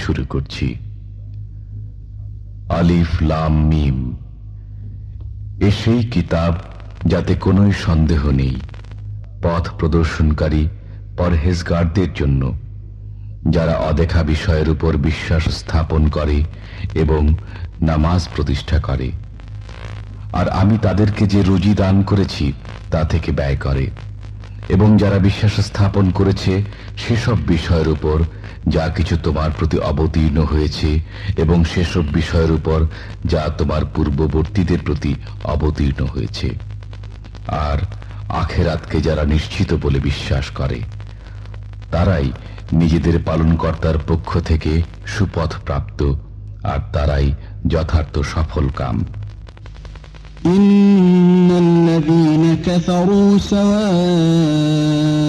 শুরু করছি। আলিফ, লাম, মিম এ সেই কিতাব যাতে কোনো সন্দেহ নেই, পথ প্রদর্শনকারী পরহেজগারদের জন্য, যারা অদেখা বিষয়ের উপর বিশ্বাস স্থাপন করে এবং নামাজ প্রতিষ্ঠা করে। আর আমি তাদেরকে যে রুজি দান করেছি, তা থেকে ব্যয় করে। এবং যারা বিশ্বাস স্থাপন করেছে, সেসব বিষয়ের উপর যা কিছু তোমার প্রতি অবতীর্ণ হয়েছে এবং সেসব বিষয়ের উপর যা তোমার পূর্ববর্তীদের প্রতি অবতীর্ণ হয়েছে আর আখেরাতকে যারা নিশ্চিত বলে বিশ্বাস করে তারাই নিজেদের পালনকর্তার পক্ষ থেকে সুপথ প্রাপ্ত আর তারাই যথার্থ সফল কাম إن الذين كفروا سواء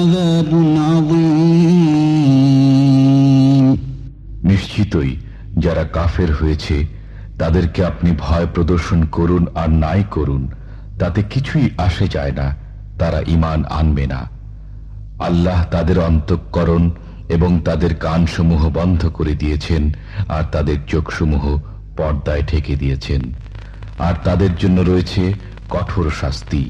নিশ্চিতই যারা কাফের হয়েছে, তাদেরকে আপনি ভয় প্রদর্শন করুন আর নাই করুন, তাতে কিছুই আসে যায় না, তারা ইমান আনবে না। আল্লাহ তাদের অন্তঃকরণ এবং তাদের কানসমূহ বন্ধ করে দিয়েছেন আর তাদের চোখসমূহ পর্দায় ঠেকে দিয়েছেন। আর তাদের জন্য রয়েছে কঠোর শাস্তি।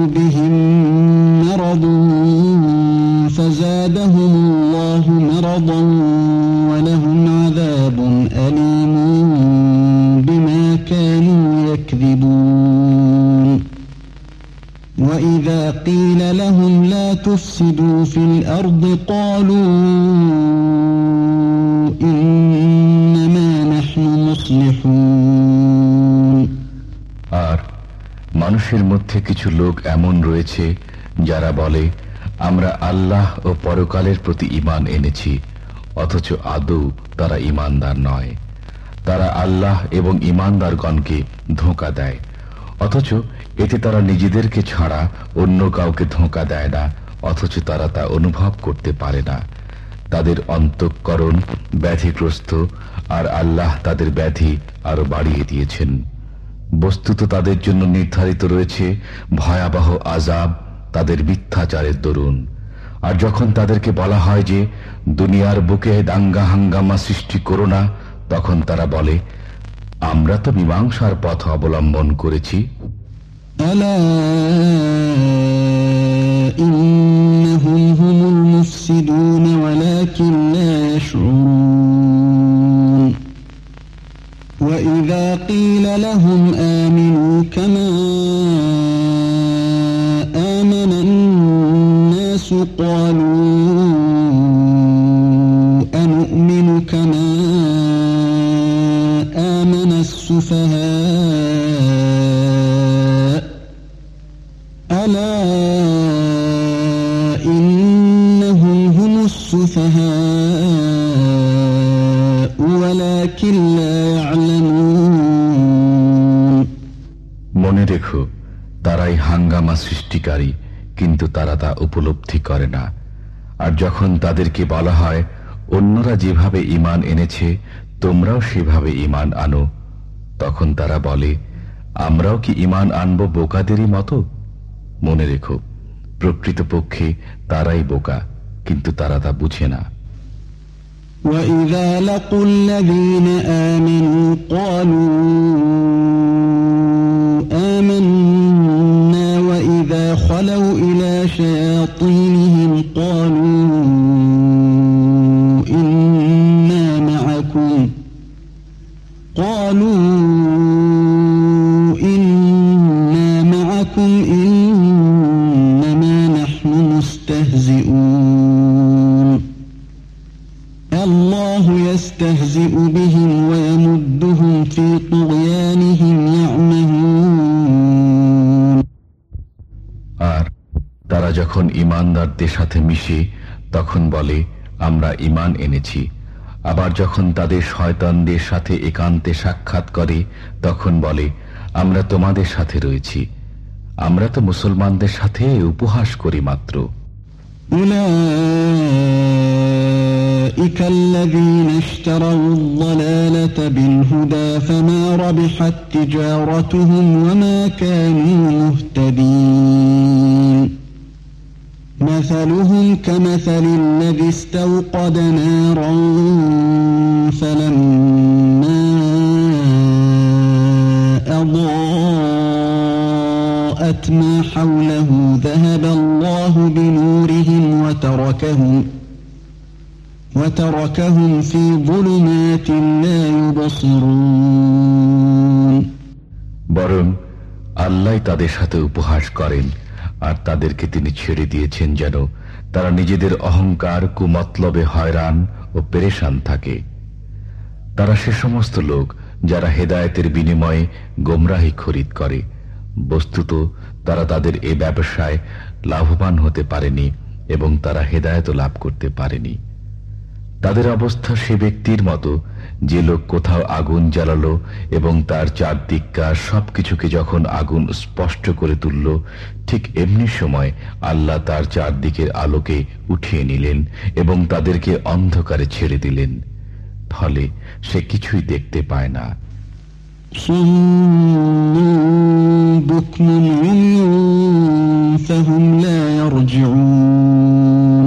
الله مرضا ولهم عذاب أليم بما كانوا يكذبون وإذا قيل لهم لا تفسدوا في الأرض قالوا إنما نحن مصلحون আর মানুষের মধ্যে কিছু লোক এমন রয়েছে যারা বলে আমরা আল্লাহ ও পরকালের প্রতি ইমান এনেছি অথচ আদৌ তারা ইমানদার নয়। তারা আল্লাহ এবং ইমানদারগণকে ধোঁকা দেয়। অথচ এতে তারা নিজেদেরকে ছাড়া অন্য কাউকে ধোঁকা দেয় না, অথচ তারা তা অনুভব করতে পারে না। তাদের অন্তঃকরণ ব্যাধিগ্রস্ত আর আল্লাহ তাদের ব্যাধি আরও বাড়িয়ে দিয়েছেন। বস্তুত তাদের জন্য নির্ধারিত রয়েছে ভয়াবহ আজাব তাদের মিথ্যাচারের দরুন। আর যখন তাদেরকে বলা হয় যে দুনিয়ার বুকে দাঙ্গা হাঙ্গামা সৃষ্টি করো না তখন তারা বলে আমরা তো মীমাংসার পথ অবলম্বন করেছি ألا إنهم هم يفسدون ولكن لا يشعرون وإذا قيل لهم آمنوا كما قالوا أنؤمن كما آمن السفهاء ألا إنهم هم السفهاء ولكن لا يعلمون মনে রেখো তারাই হাঙ্গামা সৃষ্টিকারী কিন্তু তারা তা উপলব্ধি করে না আর যখন তাদেরকে বলা হয় অন্যরা যেভাবে ইমান এনেছে তোমরাও সেভাবে ইমান আনো তখন তারা বলে আমরাও কি ইমান আনব বোকাদেরই মতো মনে রেখো প্রকৃতপক্ষে তারাই বোকা কিন্তু তারা তা বুঝে না وإذا لقوا الذين آمنوا قالوا آمنا وإذا خلوا إلى شياطينهم قالوا إنا معكم قالوا ইমানদারদের সাথে মিশে তখন বলে আমরা ইমান এনেছি আবার যখন তাদের শয়তানদের সাথে একান্তে সাক্ষাৎ করে তখন বলে আমরা তোমাদের সাথে রয়েছি আমরা তো মুসলমানদের সাথে উপহাস করি মাত্র أولئك الذين اشتروا الضلالة بالهدى فما ربحت تجارتهم وما كانوا مهتدين مثلهم كمثل الذي استوقد نارا فلما أضاءت ما حوله ذهب الله بنورهم وتركهم وتركهم في ظلمات لا يبصرون বরং আল্লাহ তাদের সাথে উপহাস করেন আর তাদেরকে তিনি ছেড়ে দিয়েছেন যেন তারা নিজেদের অহংকার, কুমতলবে হয়রান ও পেরেশান থাকে। তারা সে সমস্ত লোক যারা হেদায়তের বিনিময়ে গোমরাহি খরিদ করে। বস্তুত তারা তাদের এ ব্যবসায় লাভবান হতে পারেনি এবং তারা হেদায়ত লাভ করতে পারেনি। তাদের অবস্থা সে ব্যক্তির মতো যে লোক কোথাও আগুন জ্বালালো এবং তার চারদিককার সবকিছুকে যখন আগুন স্পষ্ট করে তুলল ঠিক এমনি সময় আল্লাহ তার চারদিকের আলোকে উঠিয়ে নিলেন এবং তাদেরকে অন্ধকারে ছেড়ে দিলেন ফলে সে কিছুই দেখতে পায় না صم بكم عمي فهم لا يرجعون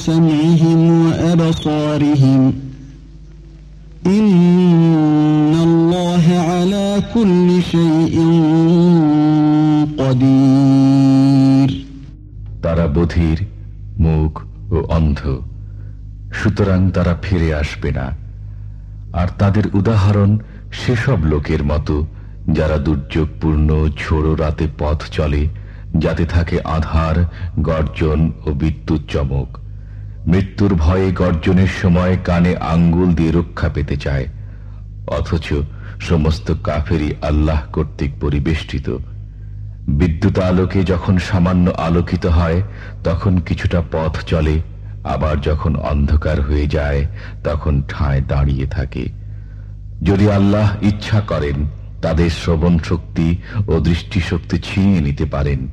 لذهب بسمعهم وأبصارهم إن الله على كل شيء قدير তারা বধির মুখ ও অন্ধ সুতরাং তারা ফিরে আসবে না আর তাদের উদাহরণ সেসব লোকের মতো যারা দুর্যোগপূর্ণ ঝোড়ো রাতে পথ চলে যাতে থাকে আধার গর্জন ও বিদ্যুৎ চমক মৃত্যুর ভয়ে গর্জনের সময় কানে আঙ্গুল দিয়ে রক্ষা পেতে চায়, অথচ সমস্ত কাফেরই আল্লাহ কর্তৃক পরিবেষ্টিত। বিদ্যুৎ আলোকে যখন সামান্য আলোকিত হয়, তখন কিছুটা পথ চলে, আবার যখন অন্ধকার হয়ে যায়, তখন ঠায় দাঁড়িয়ে থাকে। যদি আল্লাহ ইচ্ছা করেন, তাদের শ্রবণ শক্তি ও দৃষ্টিশক্তি ছিনিয়ে নিতে পারেন।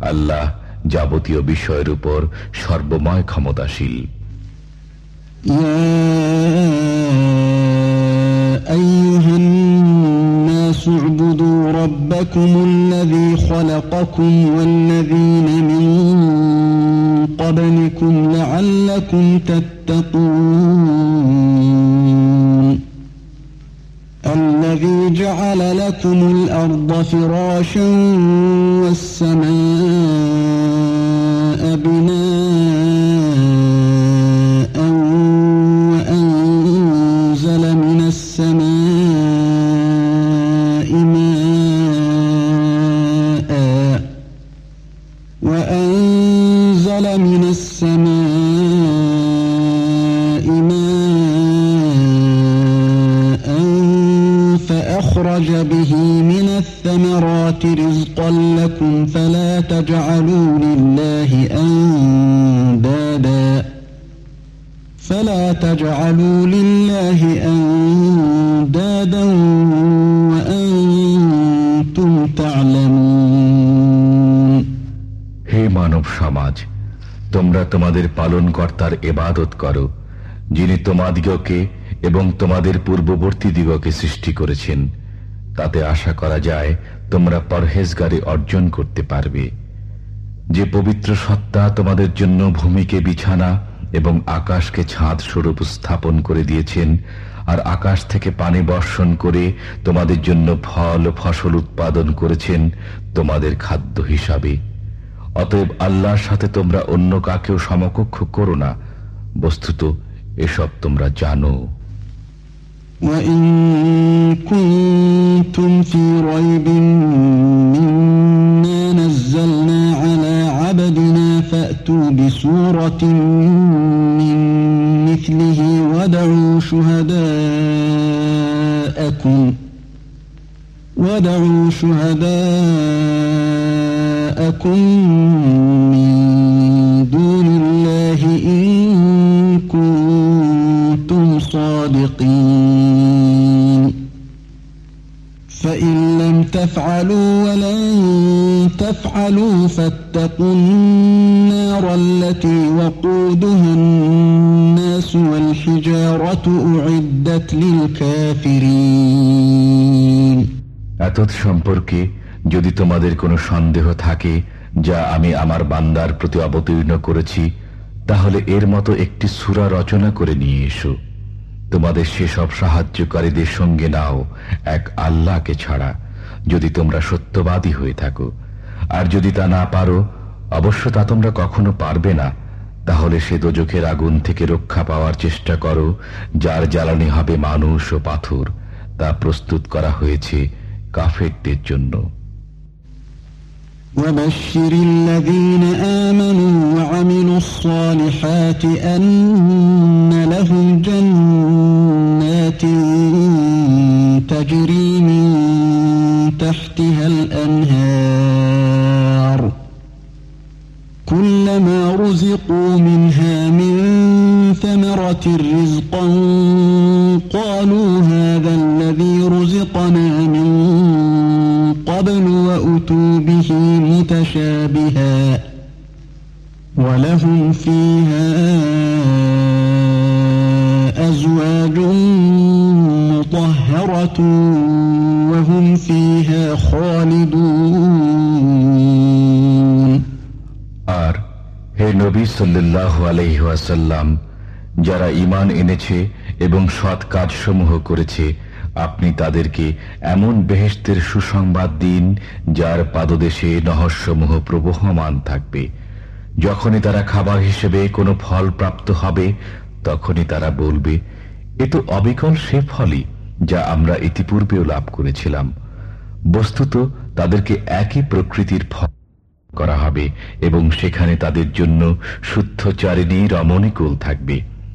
আল্লাহ যাবতীয় বিষয়ের উপর সর্বময় ক্ষমতাশীল أيها الناس اعبدوا ربكم الذي خلقكم والذين من قبلكم لعلكم تتقون الذي جعل لكم الأرض فراشا والسماء بناء الثمرات رزقا لكم فلا تجعلوا لله أندادا فلا تجعلوا لله أندادا وأنتم تعلمون হে মানব সমাজ তোমরা তোমাদের পালনকর্তার এবাদত করো যিনি তোমাদিগকে এবং তোমাদের পূর্ববর্তী দিগকে সৃষ্টি করেছেন তাতে আশা করা যায় তোমরা পরহেজগারে অর্জন করতে পারবে। যে পবিত্র সত্তা তোমাদের জন্য ভূমিকে বিছানা এবং আকাশকে ছাদ স্বরূপ স্থাপন করে দিয়েছেন, আর আকাশ থেকে পানি বর্ষণ করে তোমাদের জন্য ফল, ফসল উৎপাদন করেছেন তোমাদের খাদ্য হিসাবে। অতএব আল্লাহর সাথে তোমরা অন্য কাকেও সমকক্ষ করো না। বস্তুত, এসব তোমরা জানো। وإن كنتم في ريب مما نزلنا على عبدنا فأتوا بسورة من مثله ودعوا شهداءكم ودعوا شهداءكم من كنتم صادقين فإن لم تفعلوا ولن تفعلوا فاتقوا النار التي وقودها الناس والحجارة أعدت للكافرين এতৎ সম্পর্কে যদি তোমাদের কোনো সন্দেহ থাকে যা আমি আমার বান্দার প্রতি অবতীর্ণ করেছি তাহলে এর মতো একটি সুরা রচনা করে নিয়ে এসো তোমাদের সেসব সাহায্যকারীদের সঙ্গে নাও, এক আল্লাহকে ছাড়া। যদি তোমরা সত্যবাদী হয়ে থাকো, আর যদি তা না পারো, অবশ্য তা তোমরা কখনো পারবে না। তাহলে সে দোজখের আগুন থেকে রক্ষা পাওয়ার চেষ্টা করো, যার জ্বালানি হবে মানুষ ও পাথর। তা প্রস্তুত করা হয়েছে কাফেরদের জন্য। وبشر الذين آمنوا وعملوا الصالحات أن لهم جنات تجري من تحتها الأنهار. كلما رزقوا منها من ثمرة رزقا قالوا هذا الذي رزقنا من قبل وأتوا به متشابها ولهم فيها أزواج مطهرة وهم فيها خالدون আর হে নবী সাল্লাহ আলহাসাল্লাম যারা ইমান এনেছে এবং সৎ কাজসমূহ করেছে আপনি তাদেরকে এমন বেহেস্তের সুসংবাদ দিন, যার পাদদেশে নহস্যসমূহ প্রবহমান থাকবে। যখনই তারা খাবার হিসেবে কোনো ফল প্রাপ্ত হবে, তখনই তারা বলবে, এ তো অবিকল সে ফলই, যা আমরা ইতিপূর্বেও লাভ করেছিলাম। বস্তুত তাদেরকে একই প্রকৃতির ফল করা হবে, এবং সেখানে তাদের জন্য শুদ্ধচারিণী রমণীকুল থাকবে।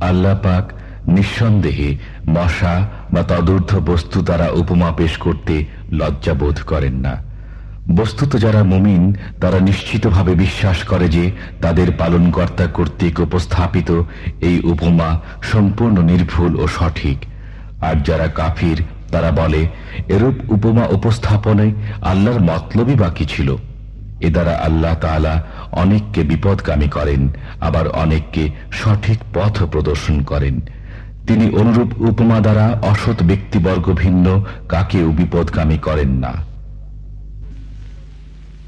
আল্লাহ পাক নিঃসন্দেহে মশা বা তদূর্ধ্ব বস্তু দ্বারা উপমা পেশ করতে লজ্জা বোধ করেন না। বস্তুত যারা মুমিন, তারা নিশ্চিতভাবে বিশ্বাস করে যে তাদের পালনকর্তা কর্তৃক উপস্থাপিত এই উপমা সম্পূর্ণ নির্ভুল ও সঠিক। আর যারা কাফির, তারা বলে, এরূপ উপমা উপস্থাপনে আল্লাহর মতলবই বাকি ছিল। এ দ্বারা আল্লাহ তালা অনেককে বিপদগামী করেন আবার অনেককে সঠিক পথ প্রদর্শন করেন তিনি অনুরূপ উপমা দ্বারা অসৎ ব্যক্তিবর্গ ভিন্ন কাকেও বিপদগামী করেন না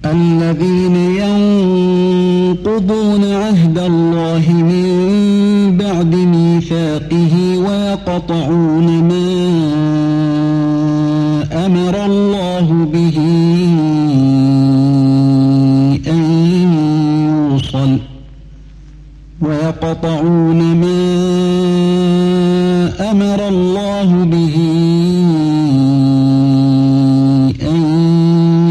الذين ينقضون عهد الله من بعد ميثاقه ويقطعون ما أمر الله به يقطعون ما أمر الله به أن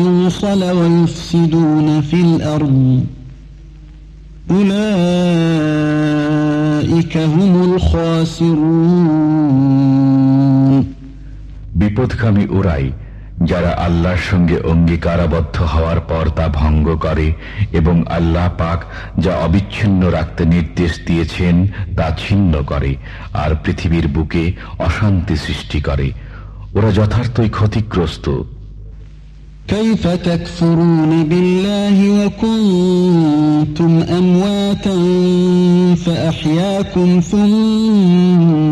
يوصل ويفسدون في الأرض. أولئك هم الخاسرون. ببطخم أوراي যারা আল্লাহর সঙ্গে অঙ্গীকারাবদ্ধ হওয়ার পর তা ভঙ্গ করে এবং আল্লাহ পাক যা অবিচ্ছিন্ন রাখতে নির্দেশ দিয়েছেন তা ছিন্ন করে আর পৃথিবীর বুকে অশান্তি সৃষ্টি করে ওরা যথার্থই ক্ষতিগ্রস্ত كيف تكفرون بالله وكنتم أمواتا فأحياكم ثم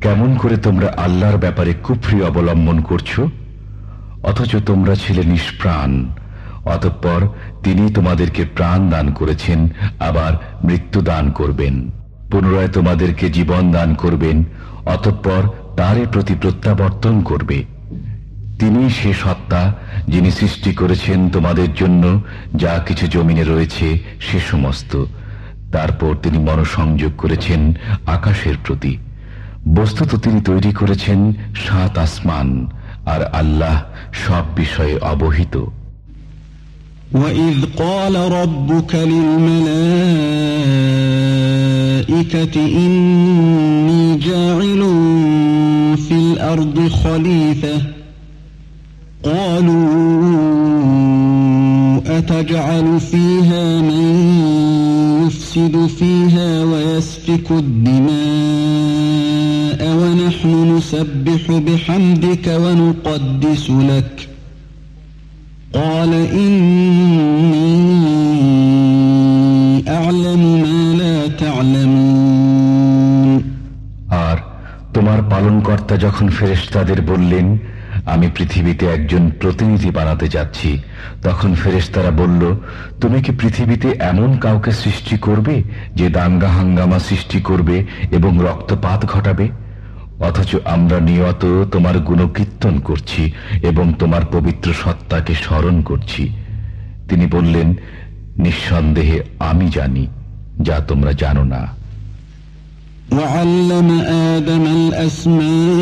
কেমন করে তোমরা আল্লাহর ব্যাপারে কুফরি অবলম্বন করছ? অথচ তোমরা ছিলে নিষ্প্রাণ। অতঃপর তিনি তোমাদেরকে প্রাণ দান করেছেন, আবার মৃত্যু দান করবেন। পুনরায় তোমাদেরকে জীবন দান করবেন, অতঃপর তারই প্রতি প্রত্যাবর্তন করবে। তিনি সে সত্তা যিনি সৃষ্টি করেছেন তোমাদের জন্য, যা কিছু জমিনে রয়েছে, সে সমস্ত। তারপর তিনি মনসংযোগ করেছেন আকাশের প্রতি বস্তুত তিনি তৈরি করেছেন সাত আসমান আর আল্লাহ সব বিষয়ে অবহিত وإذ قال ربك للملائكة إني جاعل في الأرض خليفة قالوا أتجعل فيها من يفسد فيها ويسفك الدماء ونحن نسبح بحمدك ونقدس لك قال إني أعلم ما لا تعلمون আর তোমার পালনকর্তা যখন ফেরেশতাদের বললেন আমি পৃথিবীতে একজন প্রতিনিধি বানাতে যাচ্ছি তখন ফেরেশতারা বলল তুমি কি পৃথিবীতে এমন কাউকে সৃষ্টি করবে যে দাঙ্গা হাঙ্গামা সৃষ্টি করবে এবং রক্তপাত ঘটাবে অথচ আমরা নিয়ত তোমার গুণকীর্তন করছি এবং তোমার পবিত্র সত্তাকে স্মরণ করছি তিনি বললেন নিঃসন্দেহে আমি জানি যা তোমরা জানো না وعلم آدم الأسماء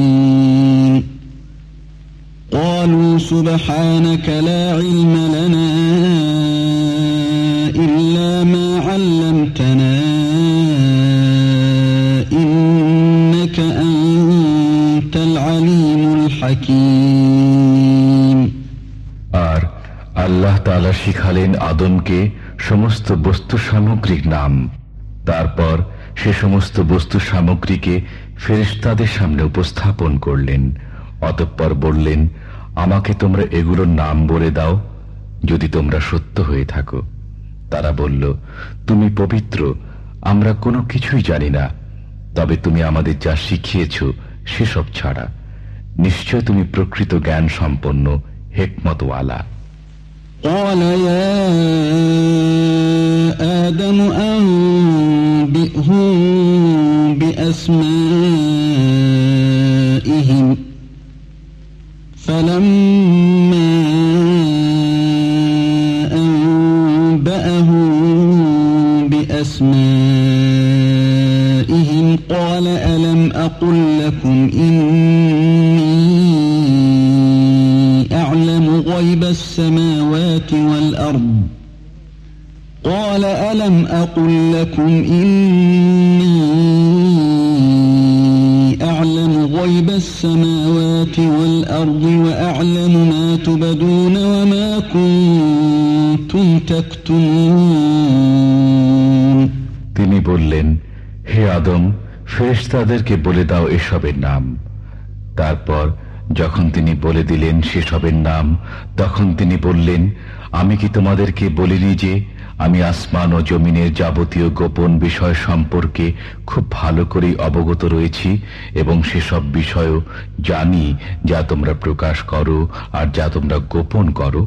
سبحانك لا علم لنا إلا ما علمتنا إنك أنت العليم الحكيم আর আল্লাহ তালা শিখালেন আদমকে সমস্ত বস্তু সামগ্রিক নাম তারপর সে সমস্ত বস্তু সামগ্রীকে ফেরিস্তাদের সামনে উপস্থাপন করলেন অতঃপর বললেন আমাকে তোমরা এগুলোর নাম বলে দাও যদি তোমরা সত্য হয়ে থাকো তারা বলল তুমি পবিত্র আমরা কোনো কিছুই জানি না তবে তুমি আমাদের যা শিখিয়েছ সেসব ছাড়া নিশ্চয় তুমি প্রকৃত জ্ঞান সম্পন্ন হেকমতওয়ালা قال يا آدم أنبئهم بأسمائهم ألم أقل لكم إني أعلم غيب السماوات والأرض وأعلم ما تبدون وما كنتم تكتمون তিনি বললেন হে আদম ফেরেশতাদেরকে বলে দাও এসবের নাম তারপর যখন তিনি বলে দিলেন সেসবের নাম তখন তিনি বললেন আমি কি তোমাদেরকে বলিনি যে আমি আসমান ও জমিনের যাবতীয় গোপন বিষয় সম্পর্কে খুব ভালো করেই অবগত রয়েছি এবং সেসব বিষয়ও জানি যা তোমরা প্রকাশ করো আর যা তোমরা গোপন করো।